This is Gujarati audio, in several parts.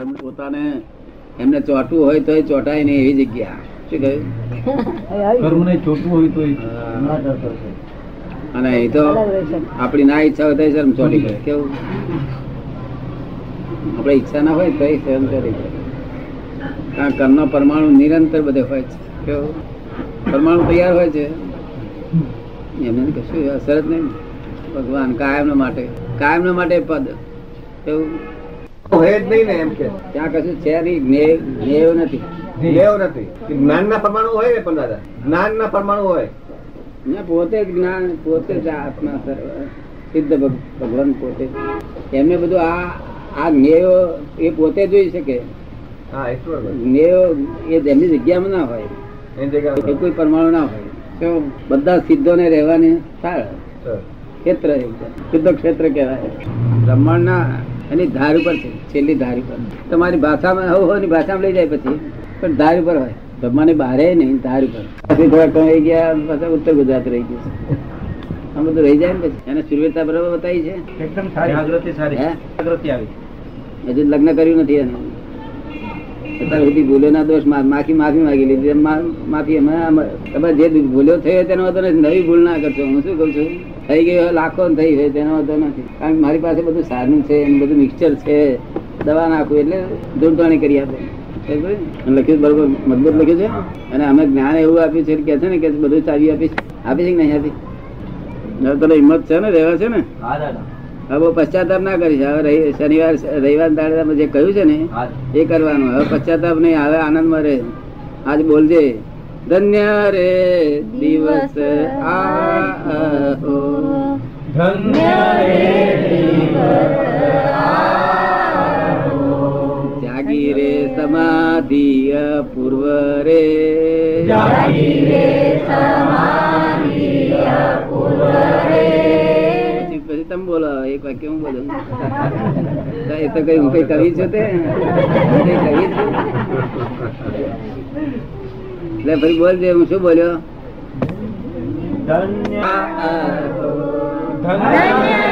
એમ પોતાને એમને ચોટવું હોય તો ચોટાય નહીં એવી જગ્યા. શું કહ્યું? ચોટવું હોય તો અને એ તો આપણી ના ઈચ્છા હોય તો શરમ ચોટી પડે કેવું? આપણે ઈચ્છા ના હોય તો શરમ ચોટી પડે કારણ કર્મનો પરમાણુ નિરંતર બધે હોય છે. કેવું? પરમાણુ તૈયાર હોય છે. એમને કશું અસર જ નહીં. ભગવાન કાયમ માટે. કાયમ માટે પદ. કેવું? હોય જ નહીં ને એમ કે. ત્યાં કશું છે નહીં મેવ નથી. મેવ નથી. જ્ઞાન ના પરમાણુ હોય ને પણ દાદા જ્ઞાન ના પરમાણુ હોય. ને પોતે જ જ્ઞાન પોતે જ આત્મા સિદ્ધ ભગવાન પોતે. એમને બધું આ આ જ્ઞેયો એ પોતે જોઈ શકે. જ્ઞેયો એ એમની જગ્યામાં ના હોય. એ કોઈ પરમાણુ ના હોય. તો બધા સિદ્ધોને રહેવાની સાર. ક્ષેત્ર સિદ્ધ ક્ષેત્ર કહેવાય. બ્રહ્માંડના એની ધાર ઉપર છે છેલ્લી ધાર ઉપર. તમારી ભાષામાં હવ હવની ભાષામાં લઈ જાય પછી પણ ધાર ઉપર હોય. બ્રહ્માંડની બહારે નહીં ધાર ઉપર. પછી થોડા કમાઈ ગયા પાછા ઉત્તર ગુજરાત રહી ગયું. આ બધું રહી જાય ને પછી. એને સુરવીરતા બરાબર બતાવી છે? એકદમ સારી. જાગૃતિ સારી? જાગૃતિ આવી. હજુ લગ્ન કર્યું નથી એને. અત્યાર સુધી ભૂલ્યો ના દોષ માફી માફી માંગી લીધી. માફી અમે તમે જે ભૂલ્યો થયો તેનો વાંધો નથી. નવી ભૂલ ના કરશો. હું શું કઉ છું? થઈ ગયો લાખો થઈ ગયો તેનો વાંધો નથી. કારણ કે મારી પાસે બધું સારું છે એનું બધું મિક્સચર છે. દવા નાખું એટલે ધૂળધાણી કરી આપે. લખ્યું બરોબર, મજબૂત લખ્યું છે? અને અમે જ્ઞાન એવું આપ્યું છે કે છે ને કે બધું ચાવી આપીશ. આપી છે કે નહીં આપી તને હિંમત છે ને, રહેવા છે ને? હા, દાદા. હવે પશ્ચાતાપ ના કરીશ. હવે રવિ- શનિવાર રવિવાર દાડે તમે જે કહ્યું છે ને એ કરવાનું. હવે પશ્ચાતાપ નહીં હવે આનંદમાં રહે. આજ બોલજે. ધન્ય રે દિવસ આ ધન્ય જાગી રે સમાધિ પૂર્વ રે. પછી તમે બોલો એક વાક્ય હું બોલું? એ તો કઈ હું કઈ કવિ છું તે? કઈ કવિ છું? એટલે ફરી બોલજે હું શું બોલ્યો? ધન્ય જાગી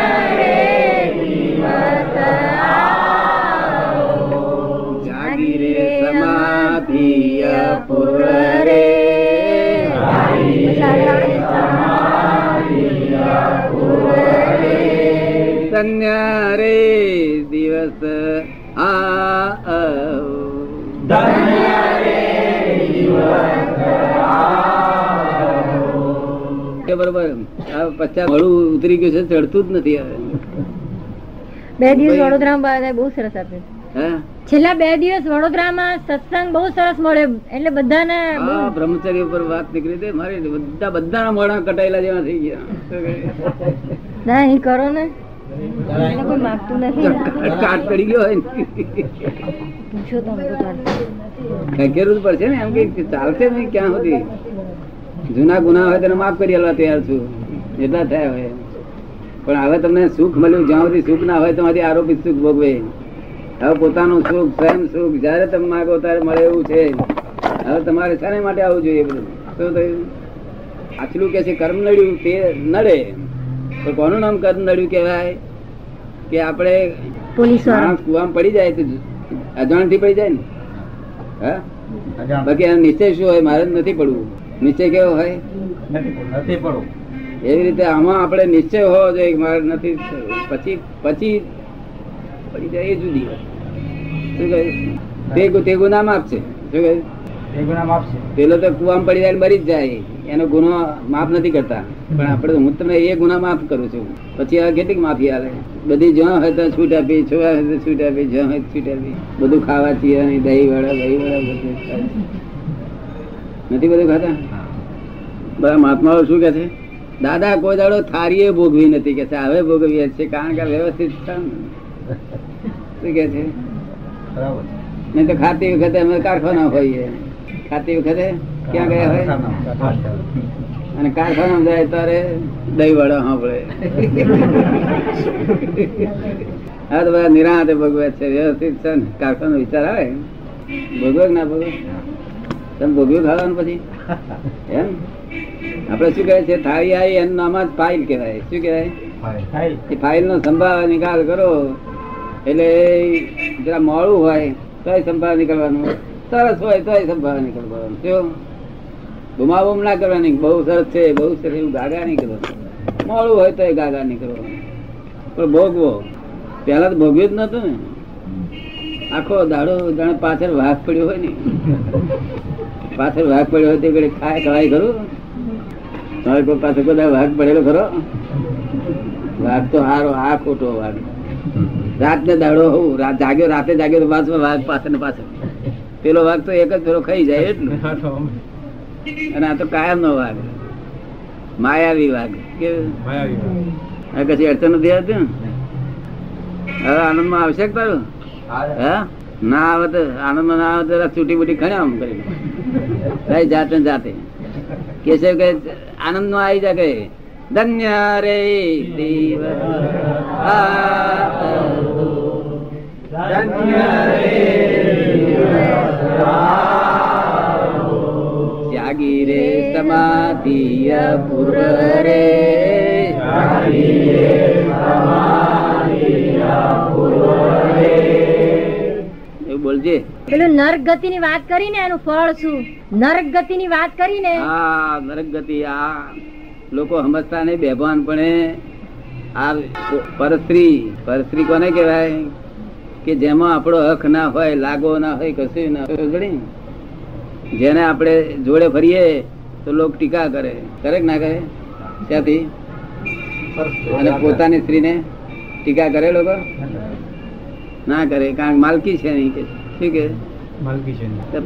કે બરોબર પચાસ મળું ઉતરી ગયું છે ચડતું જ નથી હવે. બે દિવસ વડોદરામાં બહુ સરસ આપ્યું. છેલ્લા બે દિવસ વડોદરામાં સત્સંગ બહુ સરસ મળે એટલે બધાને બ્રહ્મચર્ય ઉપર વાત નીકળી હતી. મારી બધા બધાના કટાયેલા જેવા થઈ ગયા. ના કરો ને. એને કોઈ માગતું નથી. કાટ પડી ગયો હોય ચાલશે. પડશે ને? એમ કે ચાલશે નહીં ક્યાં સુધી? જૂના ગુના હોય તેને માફ કરી આલવા તૈયાર છું. એટલા થયા હોય. પણ હવે તમને સુખ મળ્યું. જ્યાં સુધી સુખ ના હોય તમારી આરોપી સુખ ભોગવે. હવે પોતાનું સુખ સ્વયં સુખ જયારે તમે માગો ત્યારે મળે એવું છે. હવે તમારે શાને માટે આવવું જોઈએ બધું? શું થયું? આછલું કે છે કર્મ નડ્યું તે નડે. તો કોનું નામ કર્મ નડ્યું કહેવાય? કે આપણે માણસ કુવામાં પડી જાય તો અજાણથી પડી જાય ને? હા? બાકી આ નિશ્ચય શું હોય? મારે નથી પડવું. નીચે કેવો હોય? નથી પડવું એવી રીતે આમાં આપણે નિશ્ચય હોવો જોઈએ મારે નથી પછી પછી પડી જાય એ જુદી તે ગુ- આપશે. શું કહ્યું? પેલો તો કુવામાં પડી જાય ને મરી જ જાય. એનો ગુનો માફ નથી કરતા. પણ આપણે હું તમને એ ગુના માફ કરું છું. પછી આ કેટલીક માફી આવે? બધી જ્યાં હોય તો છૂટ આપી છોવા હોય તો છૂટ આપી જ્યાં હોય છૂટ આપી. બધું ખાવા છીએ દહીં વડા દહીં વડા બધું. નથી બધું ખાતા? બધા મહાત્માઓ શું કે છે? દાદા કોઈ દાડો થારીએ ભોગવી નથી કે છે. હવે ભોગવીએ છે કારણ કે વ્યવસ્થિત શું કે છે? બરાબર. નહીં તો ખાતી વખતે અમે કારખાના હોઈએ. ખાતી વખતે ક્યાં ગયા હોય? અને કારખાના જાય તારે દહીં વડા સાંભળે. હા તો બધા નિરાંતે ભગવત છે. વ્યવસ્થિત છે ને? કારખાનો વિચાર આવે? ભોગવે ના ભોગવે તમે ભોગવ્યું ખાવાનું પછી? એમ? આપડે શું કહે છે? થાળી આવી એનું નામ જ ફાઇલ કહેવાય. શું કહેવાય? એ ફાઇલ નો સંભાળ નિકાલ કરો. એટલે જરા મોડું હોય તોય સંભાળ નીકળવાનું. સરસ હોય તોય સંભાળ નીકળવાનું. શું બુમાબુમ ના કરવાની બહુ સરસ છે, બહુ સરસ, એવું ગાગા નહીં કરવાનું મોડું હોય તોય ગાગા નહીં કરવાનું પણ ભોગવો. પેલા તો ભોગવ્યું જ નતું ને. આખો દાડો જાણે પાછળ વાઘ પડ્યો હોય ને. પાછળ વાઘ પડ્યો હોય તે ઘડી ખાય, ખવાય ખરું. તમારે કોઈ પાસે બધા વાઘ પડેલો ખરો. વાઘ તો હારો, આ ખોટો વાઘ. રાત ને દાડો હોઉં રાત જાગ્યો, રાતે જાગ્યો તો પાછો વાઘ પાછળ ને પાછળ. પેલો વાઘ તો એક જ ફેરો ખાઈ જાય, એટલું. અને આ તો કાયમ નો વાઘ. માયાવી વાઘ. કે કશી અડચણ નથી આવતી ને? હવે આનંદમાં આવશે તારું? હા? ના આવે તો આનંદમાં ના આવે તો છૂટી બુટી ખણ્યા આમ કરી કઈ જાતે જાતે. કે છે કે આનંદમાં આવી જાય કે ધન્ય રે દેવ ધન્ય રે સમાધિ પુર રે બોલજે. પેલું નર્ક ગતિ ની વાત કરી ને એનું ફળ શું? નર્ક ગતિ ની વાત કરી ને હા નરક ગતિ આ લોકો સમજતા નહીં બેભાન પણ આ પરસ્ત્રી પરસ્ત્રી કોને કહેવાય? કે જેમાં આપણો હક ના હોય લાગો ના હોય કશું ના હોય? જેને આપણે જોડે ફરીએ તો લોક ટીકા કરે. કરે ના કરે? ત્યાંથી અને પોતાની સ્ત્રીને ટીકા કરે લોકો? ના કરે. કારણ માલકી છે નહીં કે શું કે?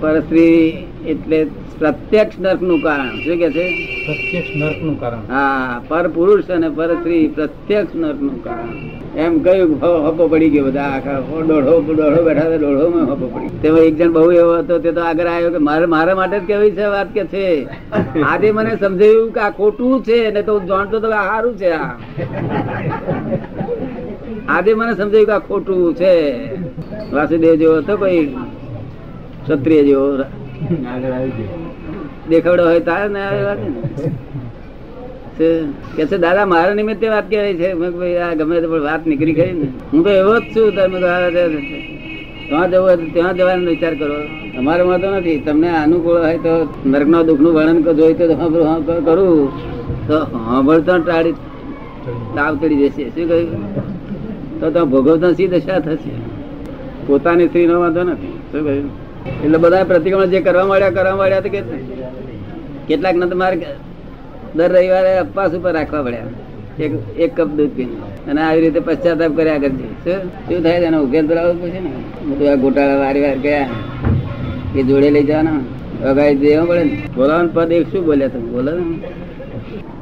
પરસ્ત્રી એટલે પ્રત્યક્ષ નર્કનું કારણ. શું કે છે? પ્રત્યક્ષ નર્કનું કારણ. હા પર પુરુષ અને પર સ્ત્રી પ્રત્યક્ષ નર્કનું કારણ. એમ કયું હપો પડી ગયો બધા આખા. દોઢો દોઢો બેઠા હતા દોઢો માં હપો પડી તેમાં એક જણ બહુ એવો હતો તે તો આગળ આવ્યો કે મારે મારા માટે જ કેવી છે વાત કે છે? આજે મને સમજાયું કે આ ખોટું છે ને તો જાણતો તો સારું છે આ. આજે મને સમજાયું કે આ ખોટું છે. વાસુદેવ જેવો હતો કોઈ ક્ષત્રિય જેવો દેખાડો દેખાવડો હોય તારે ને આવી વાત ને. કે છે દાદા મારા નિમિત્તે વાત કહેવાય છે. મેં ભાઈ આ ગમે તે પણ વાત નીકળી ગઈ ને. હું તો એવો જ છું તમે ત્યાં જવું ત્યાં જવાનો વિચાર કરો. તમારે માં તો નથી. તમને અનુકૂળ હોય તો નર્કના દુઃખનું વર્ણન જોઈ તો કરું તો સાંભળતા ટાળી તાવ ચડી જશે. શું કહ્યું? તો તો ભોગવતા સી દશા થશે? પોતાની સ્ત્રીનો વાંધો નથી. શું કહ્યું? એટલે બધા પ્રતિક્રમણ જે કરવા માંડ્યા કરવા માંડ્યા તો કે કેટલાક ને તો દર રવિવારે અપવાસ ઉપર રાખવા પડ્યા. એક એક કપ દૂધ પીને. અને આવી રીતે પશ્ચાતાપ કર્યા કરજે. શું? શું થાય એનો ઉકેલ તો લાવવો પડશે ને? બધું આ ગોટાળા વારી વાર ગયા એ જોડે લઈ જવાના. વગાડી દેવા પડે ને. બોલાવાનું પદ એક શું બોલ્યા તમે? બોલો ને.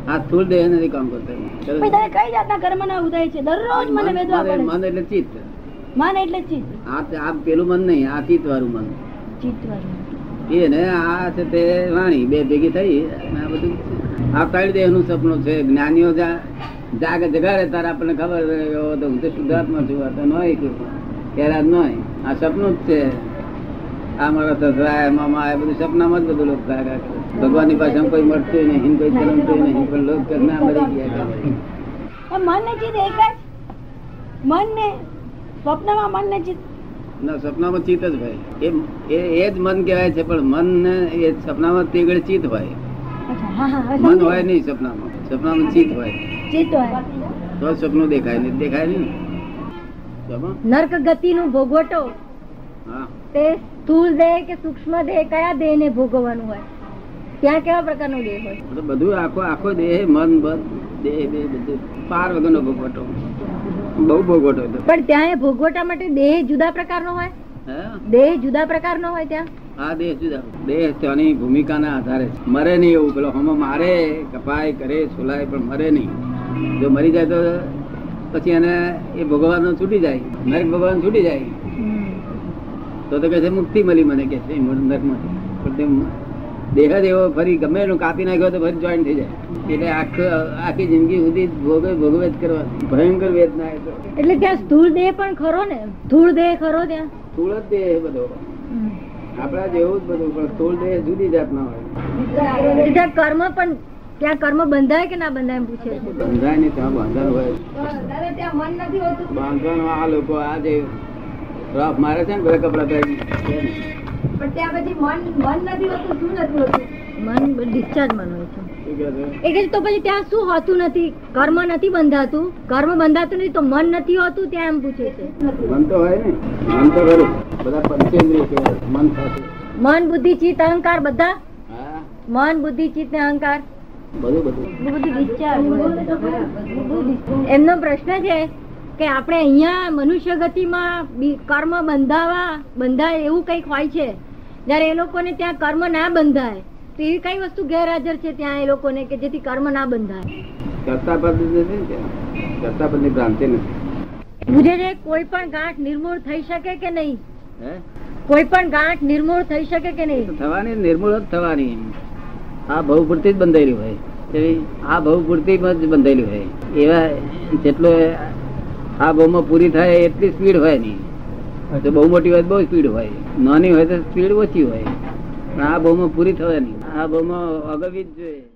આ સ્થૂળ દેહ નથી કામ કરતા. કઈ જાતના કર્મના ઉદય છે? દરરોજ મને વેદવા પડે મન એટલે ચિત્ત. મન એટલે ચિત્ત. આ પેલું મન નહીં આ ચિત્ત વાળું મન. ચિત્ત વાળું. એ ને આ છે તે વાણી બે ભેગી થઈ આ બધું આ ત્રણ દેહનું સપનું છે? જ્ઞાનીઓ જાગે જગાડે તારે આપણને ખબર તો હું તો શુદ્ધાત્મા છું. આ તો નોય. ત્યારે નોય. આ સપનું જ છે. આ મારા સસરા મામા આ બધું સપનામાં જ બધું લોક થાય ભગવાનની પાસે કોઈ મળતું નહીં કોઈ ચલમતું નહીં પણ લોક ના મરી ગયા મન ને જીત એક જ મન ને સ્વપ્નમાં મન ને ચિત્ત ના સપનામાં ચિત્ત જ ભાઈ એ એ જ મન કહેવાય છે પણ મન ને એ સપનામાં તે ગળે ચિત્ત હોય મન હોય નહીં સપનામાં. સપનામાં ચિત્ત હોય. ચિત્ત હોય. તો સપનું દેખાય નહીં દેખાય નહીં? નર્ક ગતિનું ભોગવટો. તે સ્થૂળ દેહ કે સૂક્ષ્મ દેહ કયા દેહ ને ભોગવવાનું હોય? ત્યાં કેવા પ્રકારનો દેહ હોય? બધું આખો આખો દેહ મન દેહ બધું પાર વગરનો ભોગવટો. બહુ ભોગવટો હતો. પણ ત્યાં એ ભોગવટા માટે દેહ જુદા પ્રકારનો હોય? હે? દેહ જુદા પ્રકારનો હોય ત્યાં? આ દેહ જુદા. દેહ ત્યાંની ભૂમિકાના આધારે મરે નહીં એવું પેલો હમ મારે કપાય કરે છોલાય પણ મરે નહીં. જો મરી જાય તો પછી એને એ ભગવાન છૂટી જાય. નરક ભગવાન છૂટી જાય. તો તો કે છે મુક્તિ મળી મને કે છે નરકમાંથી. પણ દેહ જ એવો ફરી ગમે એનું કાપી નાખ્યો તો ફરી જોઈન્ટ થઈ જાય. એટલે આખો આખી જિંદગી સુધી ભોગવે ભોગવે જ કરવા ભયંકર વેદના એટલે ત્યાં સ્થૂળ દેહ પણ ખરો ને? સ્થૂળ દેહ ખરો ત્યાં? સ્થૂળ જ દેહ બધો. આપણા જેવું જ બધું પણ સ્થૂળ દેહ જુદી જાતના હોય. ત્યાં કર્મ પણ ત્યાં કર્મ બંધાય કે ના બંધાય પૂછે બંધાય નહીં ત્યાં બંધન હોય. ત્યાં મન નથી હોતું. બંધન આ લોકો આ જે રફ મારે છે ને બધા કપડા પહેરી પણ ત્યાં પછી મન મન નથી હોતું શું નથી હોતું? મન ડિસ્ચાર્જ મન હોય છે. શું કહે છે? એ કે તો પછી ત્યાં શું હોતું નથી? કર્મ નથી બંધાતું? કર્મ બંધાતું નથી તો મન નથી હોતું? ત્યાં એમ પૂછે છે. મન તો હોય ને. મન તો ખરું. બધા પંચેન્દ્રિય કહેવાય. મન સાથે. મન બુદ્ધિ ચિત્ત અહંકાર બધા? મન બુદ્ધિ ચિત્ત ને અહંકાર? બધું બધું. બધું એમનો પ્રશ્ન છે કે આપણે અહીંયા મનુષ્ય ગતિમાં કર્મ બંધાવા બંધાય એવું કંઈક હોય છે? જ્યારે એ લોકોને ત્યાં કર્મ ના બંધાય તો એવી કઈ વસ્તુ ગેરહાજર છે ત્યાં એ લોકોને કે જેથી કર્મ ના બંધાય? કરતા પદ નથી કરતા પદની ભ્રાંતિ નથી. પૂછે છે કોઈ પણ ગાંઠ નિર્મૂળ થઈ શકે કે નહીં? હે? કોઈ પણ ગાંઠ નિર્મૂળ થઈ શકે કે નહીં? થવાની નિર્મૂળ જ થવાની. આ ભવ પૂરતી જ બંધાયેલી હોય. આ ભવ પૂરતી જ બંધાયેલી હોય. એવા જેટલો આ ભવમાં પૂરી થાય એટલી સ્પીડ હોય નહીં. જો બહુ મોટી હોય તો બહુ સ્પીડ હોય નાની હોય તો સ્પીડ ઓછી હોય પણ આ ભવમાં પૂરી થવાની આ ભવમાં અગવી જ જોઈએ